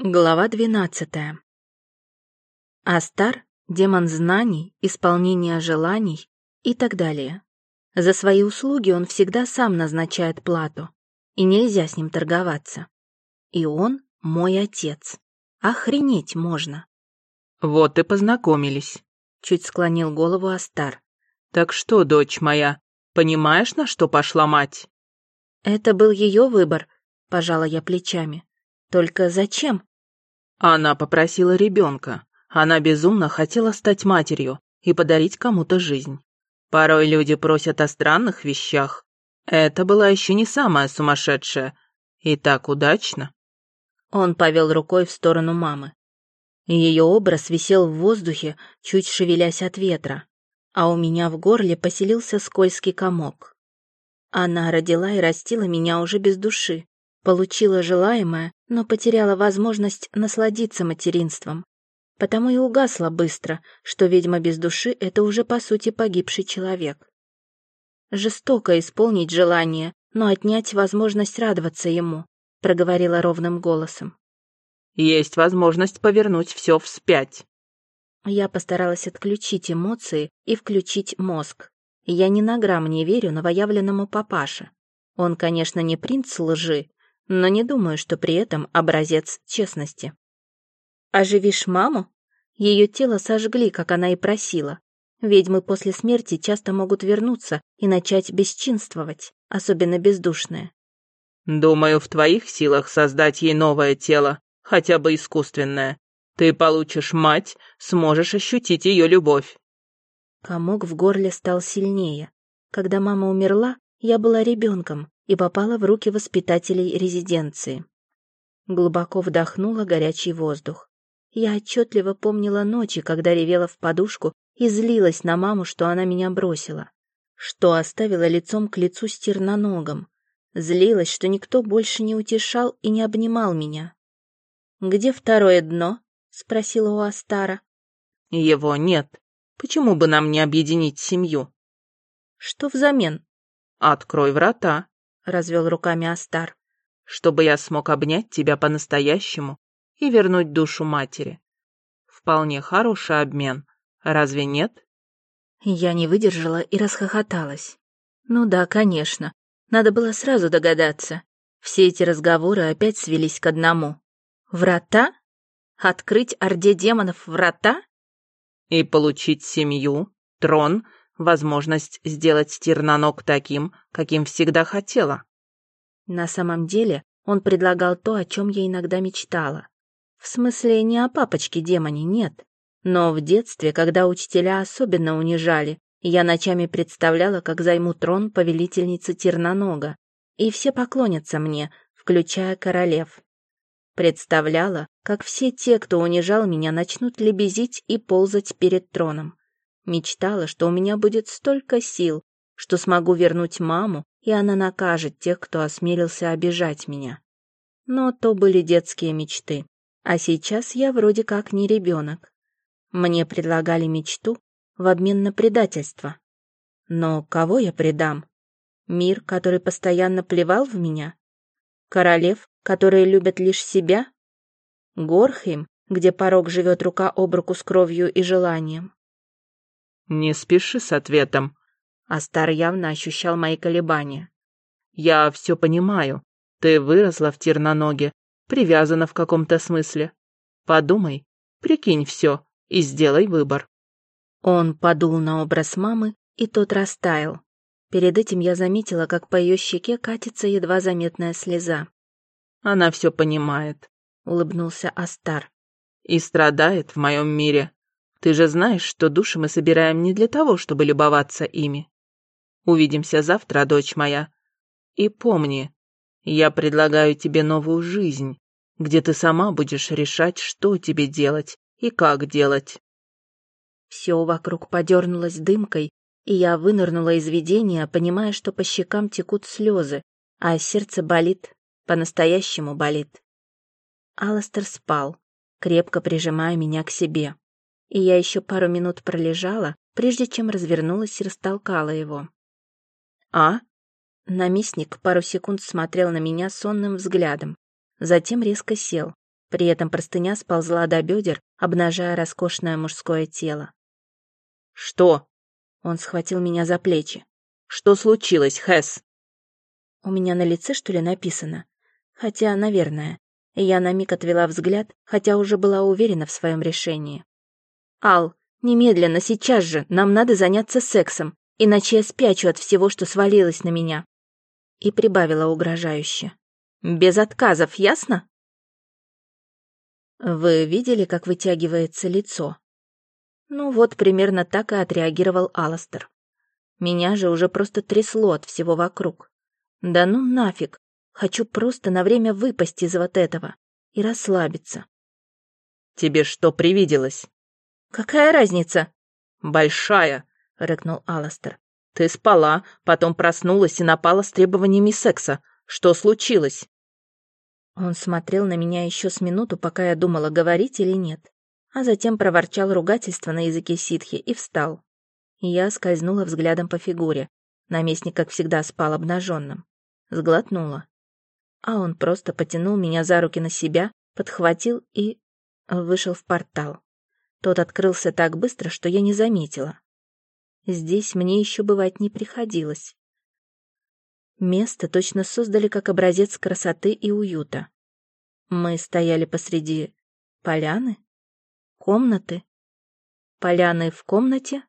Глава двенадцатая. Астар — демон знаний, исполнения желаний и так далее. За свои услуги он всегда сам назначает плату, и нельзя с ним торговаться. И он мой отец. Охренеть можно. «Вот и познакомились», — чуть склонил голову Астар. «Так что, дочь моя, понимаешь, на что пошла мать?» «Это был ее выбор», — пожала я плечами. «Только зачем?» Она попросила ребенка. Она безумно хотела стать матерью и подарить кому-то жизнь. Порой люди просят о странных вещах. Это была еще не самая сумасшедшая. И так удачно. Он повел рукой в сторону мамы. Ее образ висел в воздухе, чуть шевелясь от ветра, а у меня в горле поселился скользкий комок. Она родила и растила меня уже без души, Получила желаемое, но потеряла возможность насладиться материнством. Потому и угасла быстро, что ведьма без души — это уже по сути погибший человек. Жестоко исполнить желание, но отнять возможность радоваться ему, проговорила ровным голосом. Есть возможность повернуть все вспять. Я постаралась отключить эмоции и включить мозг. Я ни на грамм не верю новоявленному папаше. Он, конечно, не принц лжи, но не думаю, что при этом образец честности. «Оживишь маму?» Ее тело сожгли, как она и просила. Ведьмы после смерти часто могут вернуться и начать бесчинствовать, особенно бездушные. «Думаю, в твоих силах создать ей новое тело, хотя бы искусственное. Ты получишь мать, сможешь ощутить ее любовь». Комок в горле стал сильнее. Когда мама умерла, я была ребенком, и попала в руки воспитателей резиденции. Глубоко вдохнула горячий воздух. Я отчетливо помнила ночи, когда ревела в подушку и злилась на маму, что она меня бросила, что оставила лицом к лицу с терноногом. Злилась, что никто больше не утешал и не обнимал меня. «Где второе дно?» — спросила у Астара. «Его нет. Почему бы нам не объединить семью?» «Что взамен?» «Открой врата», развел руками Астар. «Чтобы я смог обнять тебя по-настоящему и вернуть душу матери. Вполне хороший обмен, разве нет?» Я не выдержала и расхохоталась. «Ну да, конечно. Надо было сразу догадаться. Все эти разговоры опять свелись к одному. Врата? Открыть орде демонов врата? И получить семью, трон — возможность сделать Стирнанок таким, каким всегда хотела. На самом деле он предлагал то, о чем я иногда мечтала. В смысле, не о папочке-демоне, нет. Но в детстве, когда учителя особенно унижали, я ночами представляла, как займу трон повелительницы Тернонога, и все поклонятся мне, включая королев. Представляла, как все те, кто унижал меня, начнут лебезить и ползать перед троном. Мечтала, что у меня будет столько сил, что смогу вернуть маму, и она накажет тех, кто осмелился обижать меня. Но то были детские мечты. А сейчас я вроде как не ребенок. Мне предлагали мечту в обмен на предательство. Но кого я предам? Мир, который постоянно плевал в меня? Королев, которые любят лишь себя? Горхейм, где порог живет рука об руку с кровью и желанием? «Не спеши с ответом». Астар явно ощущал мои колебания. «Я все понимаю. Ты выросла в терноноге, привязана в каком-то смысле. Подумай, прикинь все и сделай выбор». Он подул на образ мамы, и тот растаял. Перед этим я заметила, как по ее щеке катится едва заметная слеза. «Она все понимает», — улыбнулся Астар. «И страдает в моем мире. Ты же знаешь, что души мы собираем не для того, чтобы любоваться ими. Увидимся завтра, дочь моя. И помни, я предлагаю тебе новую жизнь, где ты сама будешь решать, что тебе делать и как делать. Все вокруг подернулось дымкой, и я вынырнула из видения, понимая, что по щекам текут слезы, а сердце болит, по-настоящему болит. Аластер спал, крепко прижимая меня к себе и я еще пару минут пролежала, прежде чем развернулась и растолкала его. «А?» Наместник пару секунд смотрел на меня сонным взглядом, затем резко сел, При этом простыня сползла до бедер, обнажая роскошное мужское тело. «Что?» Он схватил меня за плечи. «Что случилось, Хэс?» У меня на лице, что ли, написано? Хотя, наверное. Я на миг отвела взгляд, хотя уже была уверена в своем решении. «Ал, немедленно, сейчас же, нам надо заняться сексом, иначе я спячу от всего, что свалилось на меня». И прибавила угрожающе. «Без отказов, ясно?» Вы видели, как вытягивается лицо? Ну вот, примерно так и отреагировал Аластер. Меня же уже просто трясло от всего вокруг. Да ну нафиг, хочу просто на время выпасть из вот этого и расслабиться. Тебе что привиделось? Какая разница? Большая, рыкнул Аластер. Ты спала, потом проснулась и напала с требованиями секса. Что случилось? Он смотрел на меня еще с минуту, пока я думала, говорить или нет, а затем проворчал ругательство на языке ситхи и встал. Я скользнула взглядом по фигуре. Наместник, как всегда, спал обнаженным. Сглотнула. А он просто потянул меня за руки на себя, подхватил и... вышел в портал. Тот открылся так быстро, что я не заметила. Здесь мне еще бывать не приходилось. Место точно создали как образец красоты и уюта. Мы стояли посреди поляны, комнаты, поляны в комнате,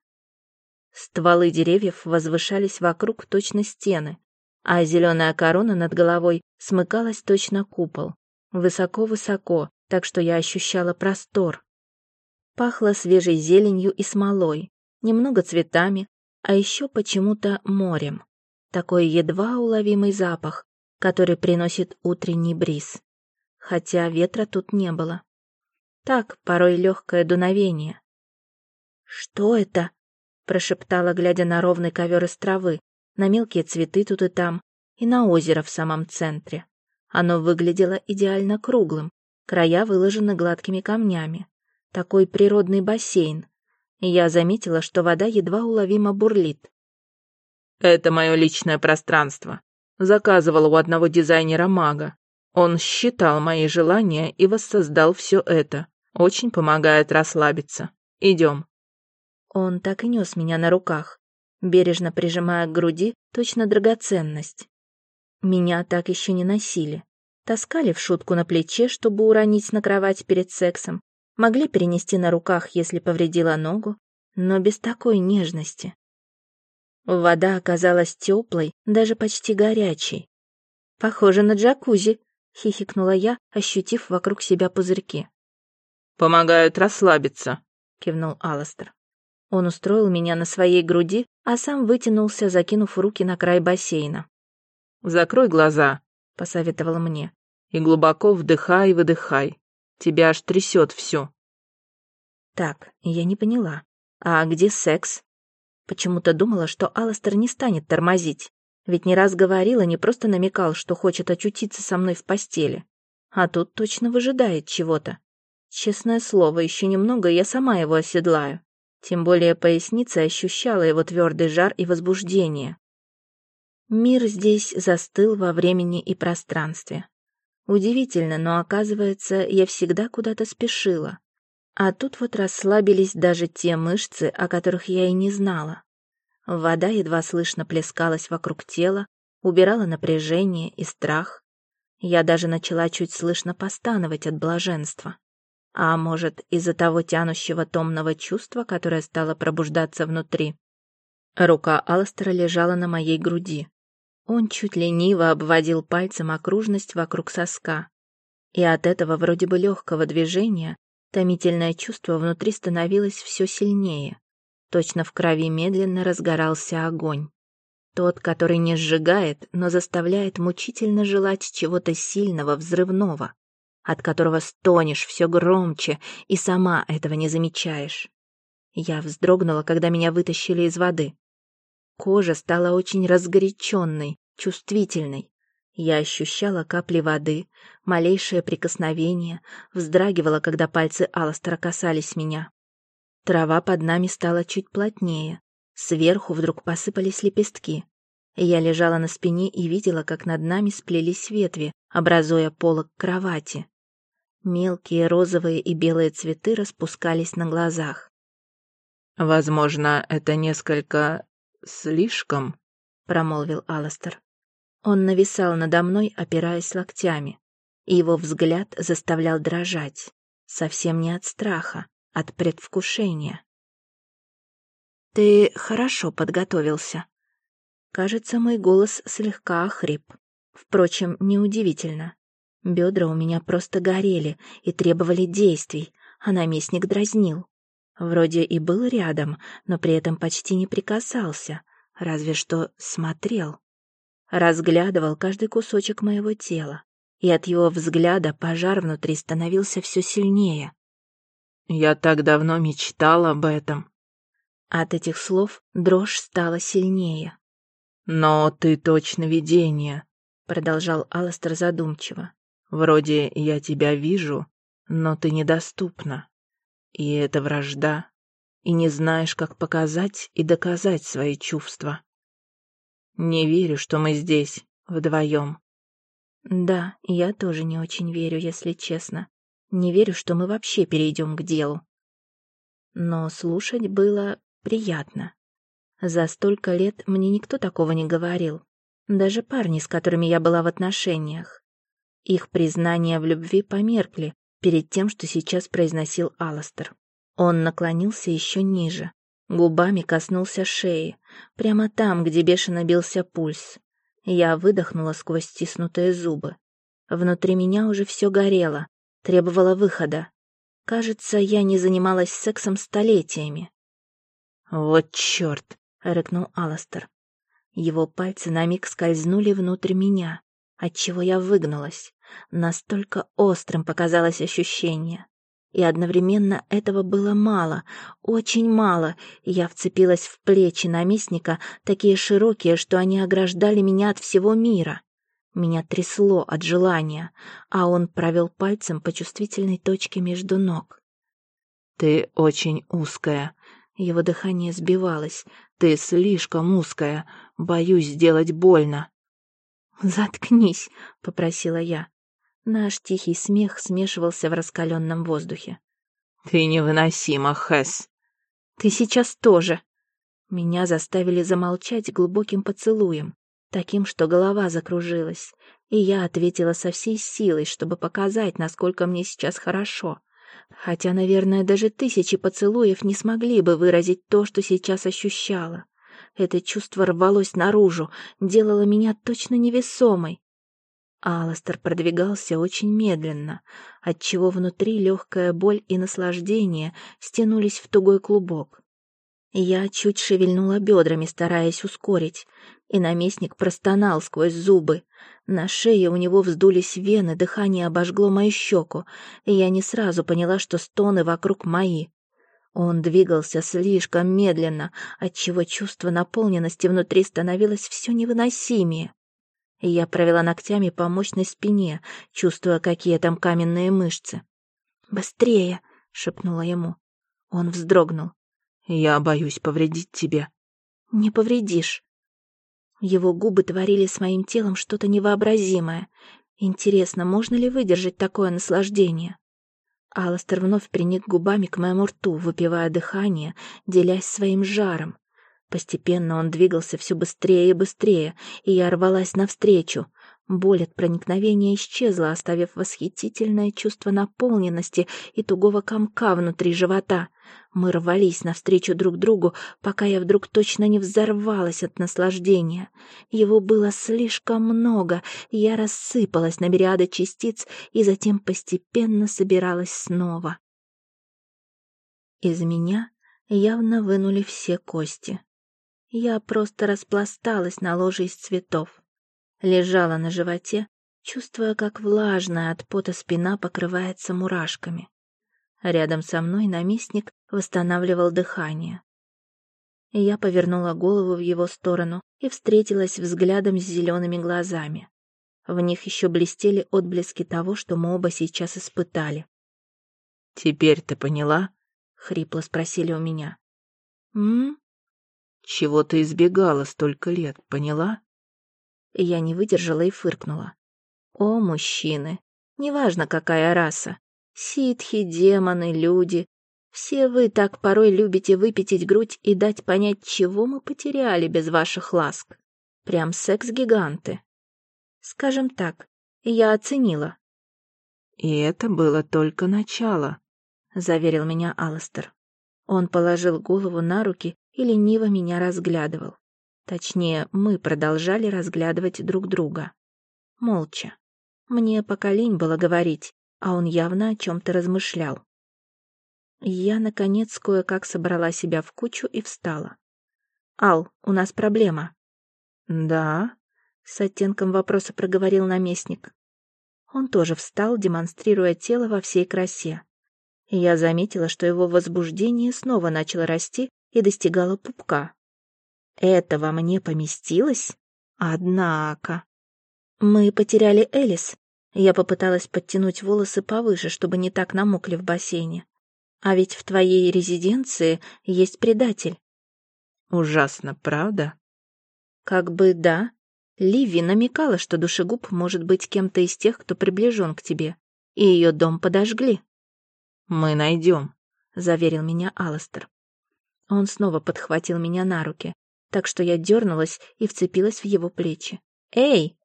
Стволы деревьев возвышались вокруг точно стены, а зеленая корона над головой смыкалась точно купол. Высоко-высоко, так что я ощущала простор. Пахло свежей зеленью и смолой, немного цветами, а еще почему-то морем. Такой едва уловимый запах, который приносит утренний бриз. Хотя ветра тут не было. Так, порой легкое дуновение. «Что это?» прошептала, глядя на ровный ковер из травы, на мелкие цветы тут и там, и на озеро в самом центре. Оно выглядело идеально круглым, края выложены гладкими камнями. Такой природный бассейн. Я заметила, что вода едва уловимо бурлит. «Это мое личное пространство. Заказывала у одного дизайнера-мага. Он считал мои желания и воссоздал все это. Очень помогает расслабиться. Идем». Он так и нес меня на руках, бережно прижимая к груди точно драгоценность. Меня так еще не носили. Таскали в шутку на плече, чтобы уронить на кровать перед сексом. Могли перенести на руках, если повредила ногу, но без такой нежности. Вода оказалась теплой, даже почти горячей. «Похоже на джакузи», — хихикнула я, ощутив вокруг себя пузырьки. «Помогают расслабиться», — кивнул Аластер. Он устроил меня на своей груди, а сам вытянулся, закинув руки на край бассейна. «Закрой глаза», — посоветовал мне. «И глубоко вдыхай и выдыхай. Тебя аж трясет все». Так, я не поняла. А где секс? Почему-то думала, что Аластер не станет тормозить. Ведь не раз говорил и не просто намекал, что хочет очутиться со мной в постели. А тут точно выжидает чего-то. Честное слово, еще немного, и я сама его оседлаю. Тем более поясница ощущала его твердый жар и возбуждение. Мир здесь застыл во времени и пространстве. Удивительно, но оказывается, я всегда куда-то спешила. А тут вот расслабились даже те мышцы, о которых я и не знала. Вода едва слышно плескалась вокруг тела, убирала напряжение и страх. Я даже начала чуть слышно постановать от блаженства. А может, из-за того тянущего томного чувства, которое стало пробуждаться внутри? Рука Алстера лежала на моей груди. Он чуть лениво обводил пальцем окружность вокруг соска. И от этого вроде бы легкого движения томительное чувство внутри становилось все сильнее. Точно в крови медленно разгорался огонь. Тот, который не сжигает, но заставляет мучительно желать чего-то сильного, взрывного от которого стонешь все громче и сама этого не замечаешь. Я вздрогнула, когда меня вытащили из воды. Кожа стала очень разгоряченной, чувствительной. Я ощущала капли воды, малейшее прикосновение, вздрагивала, когда пальцы Аластера касались меня. Трава под нами стала чуть плотнее. Сверху вдруг посыпались лепестки. Я лежала на спине и видела, как над нами сплелись ветви, образуя полок кровати. Мелкие розовые и белые цветы распускались на глазах. «Возможно, это несколько... слишком», — промолвил Аластер. Он нависал надо мной, опираясь локтями, и его взгляд заставлял дрожать. Совсем не от страха, от предвкушения. «Ты хорошо подготовился». Кажется, мой голос слегка охрип. Впрочем, неудивительно. Бедра у меня просто горели и требовали действий, а наместник дразнил. Вроде и был рядом, но при этом почти не прикасался, разве что смотрел. Разглядывал каждый кусочек моего тела, и от его взгляда пожар внутри становился все сильнее. «Я так давно мечтал об этом». От этих слов дрожь стала сильнее. «Но ты точно видение», — продолжал Аластер задумчиво. Вроде я тебя вижу, но ты недоступна. И это вражда, и не знаешь, как показать и доказать свои чувства. Не верю, что мы здесь, вдвоем. Да, я тоже не очень верю, если честно. Не верю, что мы вообще перейдем к делу. Но слушать было приятно. За столько лет мне никто такого не говорил. Даже парни, с которыми я была в отношениях. Их признания в любви померкли перед тем, что сейчас произносил Аластер. Он наклонился еще ниже, губами коснулся шеи, прямо там, где бешено бился пульс. Я выдохнула сквозь стиснутые зубы. Внутри меня уже все горело, требовало выхода. Кажется, я не занималась сексом столетиями. «Вот черт!» — рыкнул Аластер. Его пальцы на миг скользнули внутрь меня, отчего я выгнулась. Настолько острым показалось ощущение. И одновременно этого было мало, очень мало. Я вцепилась в плечи наместника, такие широкие, что они ограждали меня от всего мира. Меня трясло от желания, а он провел пальцем по чувствительной точке между ног. «Ты очень узкая». Его дыхание сбивалось. «Ты слишком узкая. Боюсь сделать больно». «Заткнись», — попросила я. Наш тихий смех смешивался в раскаленном воздухе. «Ты невыносима, Хэс!» «Ты сейчас тоже!» Меня заставили замолчать глубоким поцелуем, таким, что голова закружилась, и я ответила со всей силой, чтобы показать, насколько мне сейчас хорошо. Хотя, наверное, даже тысячи поцелуев не смогли бы выразить то, что сейчас ощущала. Это чувство рвалось наружу, делало меня точно невесомой. Аластер продвигался очень медленно, отчего внутри легкая боль и наслаждение стянулись в тугой клубок. Я чуть шевельнула бедрами, стараясь ускорить, и наместник простонал сквозь зубы. На шее у него вздулись вены, дыхание обожгло мою щеку, и я не сразу поняла, что стоны вокруг мои. Он двигался слишком медленно, отчего чувство наполненности внутри становилось все невыносимее. Я провела ногтями по мощной спине, чувствуя, какие там каменные мышцы. «Быстрее!» — шепнула ему. Он вздрогнул. «Я боюсь повредить тебе». «Не повредишь». Его губы творили с моим телом что-то невообразимое. Интересно, можно ли выдержать такое наслаждение? Аластер вновь приник губами к моему рту, выпивая дыхание, делясь своим жаром. Постепенно он двигался все быстрее и быстрее, и я рвалась навстречу. Боль от проникновения исчезла, оставив восхитительное чувство наполненности и тугого комка внутри живота. Мы рвались навстречу друг другу, пока я вдруг точно не взорвалась от наслаждения. Его было слишком много, я рассыпалась на мириады частиц и затем постепенно собиралась снова. Из меня явно вынули все кости. Я просто распласталась на ложе из цветов. Лежала на животе, чувствуя, как влажная от пота спина покрывается мурашками. Рядом со мной наместник восстанавливал дыхание. Я повернула голову в его сторону и встретилась взглядом с зелеными глазами. В них еще блестели отблески того, что мы оба сейчас испытали. «Теперь ты поняла?» — хрипло спросили у меня. «М?» Чего ты избегала столько лет, поняла? Я не выдержала и фыркнула. О, мужчины! Неважно, какая раса, Ситхи, демоны, люди. Все вы так порой любите выпятить грудь и дать понять, чего мы потеряли без ваших ласк. Прям секс-гиганты. Скажем так, я оценила. И это было только начало, заверил меня Алластер. Он положил голову на руки и лениво меня разглядывал. Точнее, мы продолжали разглядывать друг друга. Молча. Мне пока лень было говорить, а он явно о чем-то размышлял. Я, наконец, кое-как собрала себя в кучу и встала. «Ал, у нас проблема». «Да?» — с оттенком вопроса проговорил наместник. Он тоже встал, демонстрируя тело во всей красе. Я заметила, что его возбуждение снова начало расти и достигало пупка. Этого мне поместилось? Однако... Мы потеряли Элис. Я попыталась подтянуть волосы повыше, чтобы не так намокли в бассейне. А ведь в твоей резиденции есть предатель. Ужасно, правда? Как бы да. Ливи намекала, что душегуб может быть кем-то из тех, кто приближен к тебе, и ее дом подожгли. Мы найдем, заверил меня Аластер. Он снова подхватил меня на руки, так что я дернулась и вцепилась в его плечи. «Эй!»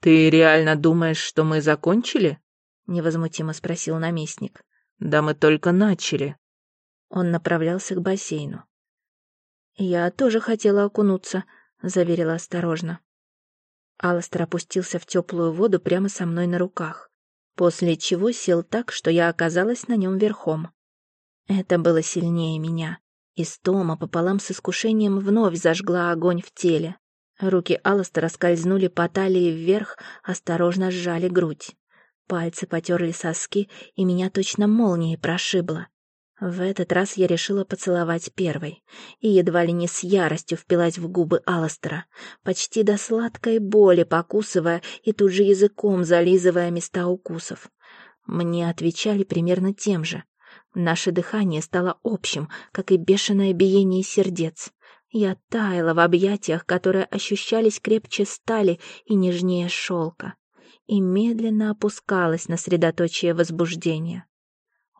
«Ты реально думаешь, что мы закончили?» невозмутимо спросил наместник. «Да мы только начали». Он направлялся к бассейну. «Я тоже хотела окунуться», — заверила осторожно. Алластер опустился в теплую воду прямо со мной на руках, после чего сел так, что я оказалась на нем верхом. Это было сильнее меня. Истома пополам с искушением вновь зажгла огонь в теле. Руки Алластера скользнули по талии вверх, осторожно сжали грудь. Пальцы потерли соски, и меня точно молнией прошибло. В этот раз я решила поцеловать первой, и едва ли не с яростью впилась в губы Алластера, почти до сладкой боли покусывая и тут же языком зализывая места укусов. Мне отвечали примерно тем же. Наше дыхание стало общим, как и бешеное биение сердец. Я таяла в объятиях, которые ощущались крепче стали и нежнее шелка, и медленно опускалась на средоточие возбуждения.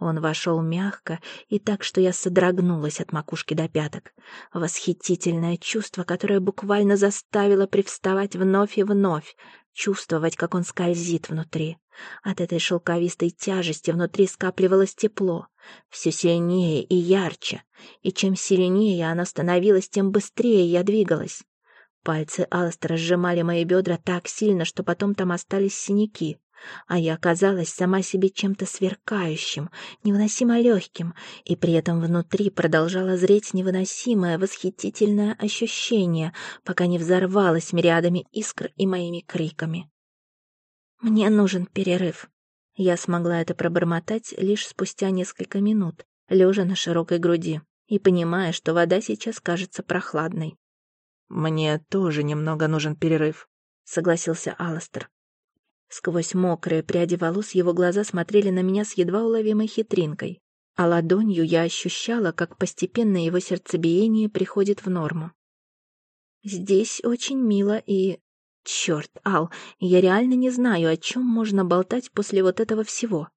Он вошел мягко и так, что я содрогнулась от макушки до пяток. Восхитительное чувство, которое буквально заставило привставать вновь и вновь, чувствовать, как он скользит внутри. От этой шелковистой тяжести внутри скапливалось тепло, все сильнее и ярче, и чем сильнее оно становилось, тем быстрее я двигалась. Пальцы Алстера сжимали мои бедра так сильно, что потом там остались синяки а я оказалась сама себе чем-то сверкающим, невыносимо легким, и при этом внутри продолжала зреть невыносимое восхитительное ощущение, пока не взорвалось мириадами искр и моими криками. «Мне нужен перерыв». Я смогла это пробормотать лишь спустя несколько минут, лежа на широкой груди и понимая, что вода сейчас кажется прохладной. «Мне тоже немного нужен перерыв», — согласился Алластер. Сквозь мокрые пряди волос его глаза смотрели на меня с едва уловимой хитринкой, а ладонью я ощущала, как постепенно его сердцебиение приходит в норму. Здесь очень мило и... Черт, Ал, я реально не знаю, о чем можно болтать после вот этого всего.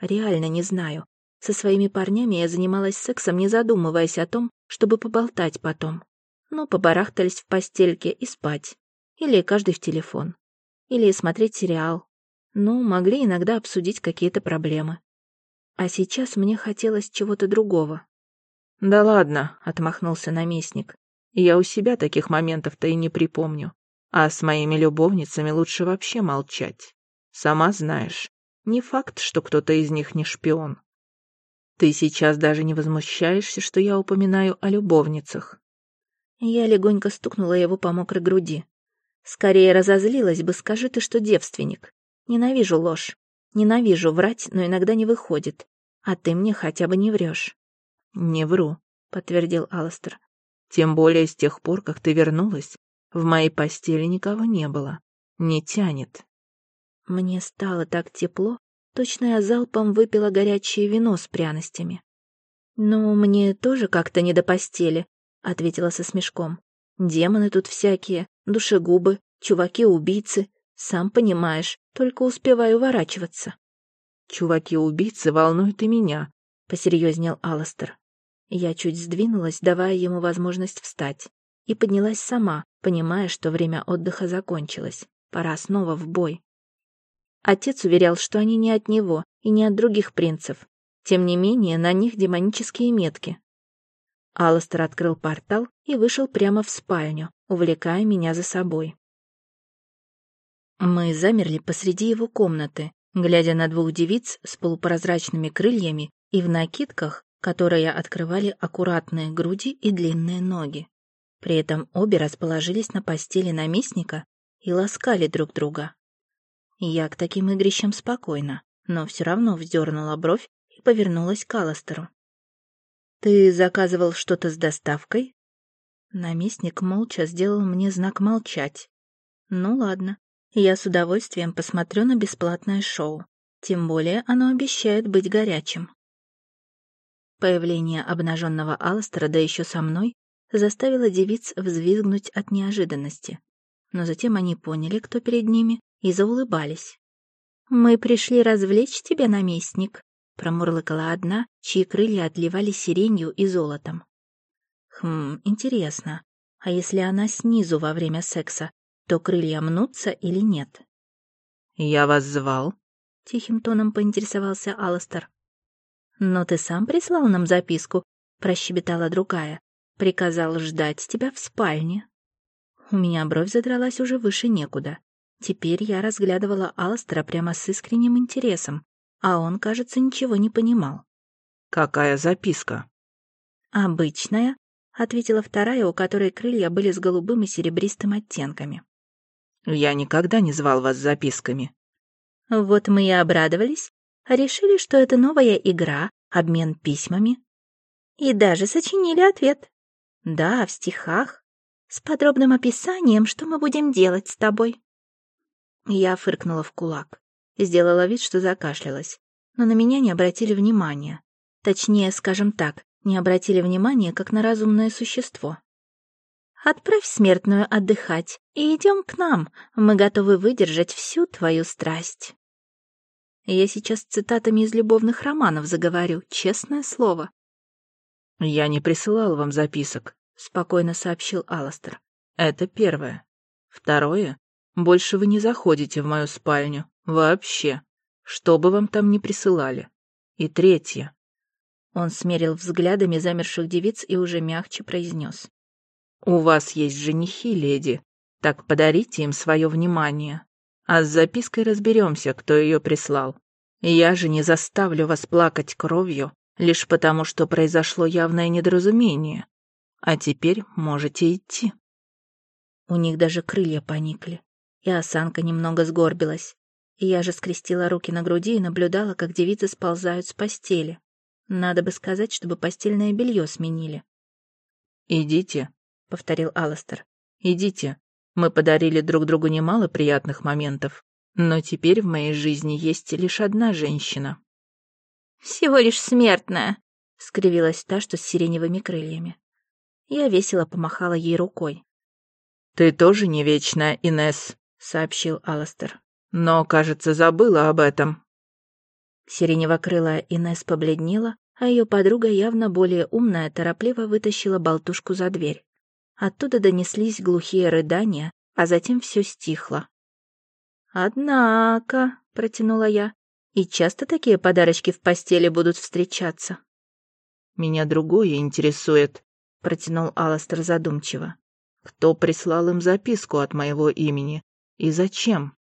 Реально не знаю. Со своими парнями я занималась сексом, не задумываясь о том, чтобы поболтать потом. Ну, побарахтались в постельке и спать. Или каждый в телефон или смотреть сериал. Ну, могли иногда обсудить какие-то проблемы. А сейчас мне хотелось чего-то другого. «Да ладно», — отмахнулся наместник. «Я у себя таких моментов-то и не припомню. А с моими любовницами лучше вообще молчать. Сама знаешь, не факт, что кто-то из них не шпион. Ты сейчас даже не возмущаешься, что я упоминаю о любовницах?» Я легонько стукнула его по мокрой груди. Скорее разозлилась бы, скажи ты, что девственник. Ненавижу ложь. Ненавижу врать, но иногда не выходит. А ты мне хотя бы не врешь. Не вру, подтвердил Аластер. Тем более с тех пор, как ты вернулась, в моей постели никого не было. Не тянет. Мне стало так тепло, точно я залпом выпила горячее вино с пряностями. «Ну, мне тоже как-то не до постели», — ответила со смешком. «Демоны тут всякие, душегубы, чуваки-убийцы. Сам понимаешь, только успеваю уворачиваться. Чуваки-убийцы волнуют и меня», — посерьезнел Алластер. Я чуть сдвинулась, давая ему возможность встать, и поднялась сама, понимая, что время отдыха закончилось. Пора снова в бой. Отец уверял, что они не от него и не от других принцев. Тем не менее, на них демонические метки. Алластер открыл портал и вышел прямо в спальню, увлекая меня за собой. Мы замерли посреди его комнаты, глядя на двух девиц с полупрозрачными крыльями и в накидках, которые открывали аккуратные груди и длинные ноги. При этом обе расположились на постели наместника и ласкали друг друга. Я к таким игрищам спокойно, но все равно вздернула бровь и повернулась к Алластеру. «Ты заказывал что-то с доставкой?» Наместник молча сделал мне знак молчать. «Ну ладно, я с удовольствием посмотрю на бесплатное шоу. Тем более оно обещает быть горячим». Появление обнаженного Алластера, да еще со мной, заставило девиц взвизгнуть от неожиданности. Но затем они поняли, кто перед ними, и заулыбались. «Мы пришли развлечь тебя, наместник», — промурлыкала одна, чьи крылья отливали сиренью и золотом. «Хм, интересно, а если она снизу во время секса, то крылья мнутся или нет?» «Я вас звал», — тихим тоном поинтересовался Алластер. «Но ты сам прислал нам записку», — прощебетала другая. «Приказал ждать тебя в спальне». У меня бровь задралась уже выше некуда. Теперь я разглядывала Алстера прямо с искренним интересом, а он, кажется, ничего не понимал. «Какая записка?» «Обычная», — ответила вторая, у которой крылья были с голубым и серебристым оттенками. «Я никогда не звал вас записками». Вот мы и обрадовались, решили, что это новая игра, обмен письмами. И даже сочинили ответ. Да, в стихах, с подробным описанием, что мы будем делать с тобой. Я фыркнула в кулак. Сделала вид, что закашлялась. Но на меня не обратили внимания. Точнее, скажем так, не обратили внимания, как на разумное существо. «Отправь смертную отдыхать и идем к нам. Мы готовы выдержать всю твою страсть». Я сейчас цитатами из любовных романов заговорю, честное слово. «Я не присылал вам записок», — спокойно сообщил Аластер. «Это первое. Второе. Больше вы не заходите в мою спальню. Вообще. Что бы вам там ни присылали. И третье. Он смерил взглядами замерших девиц и уже мягче произнес. «У вас есть женихи, леди. Так подарите им свое внимание. А с запиской разберемся, кто ее прислал. Я же не заставлю вас плакать кровью, лишь потому, что произошло явное недоразумение. А теперь можете идти». У них даже крылья поникли и осанка немного сгорбилась. Я же скрестила руки на груди и наблюдала, как девицы сползают с постели. Надо бы сказать, чтобы постельное белье сменили. «Идите», — повторил Алластер. «Идите. Мы подарили друг другу немало приятных моментов, но теперь в моей жизни есть лишь одна женщина». «Всего лишь смертная», — скривилась та, что с сиреневыми крыльями. Я весело помахала ей рукой. «Ты тоже не вечная, Инесс», — сообщил Аластер. «Но, кажется, забыла об этом». Сиреневокрылая Инесс побледнела, а ее подруга, явно более умная, торопливо вытащила болтушку за дверь. Оттуда донеслись глухие рыдания, а затем все стихло. «Однако», — протянула я, — «и часто такие подарочки в постели будут встречаться?» «Меня другое интересует», — протянул Аластер задумчиво. «Кто прислал им записку от моего имени? И зачем?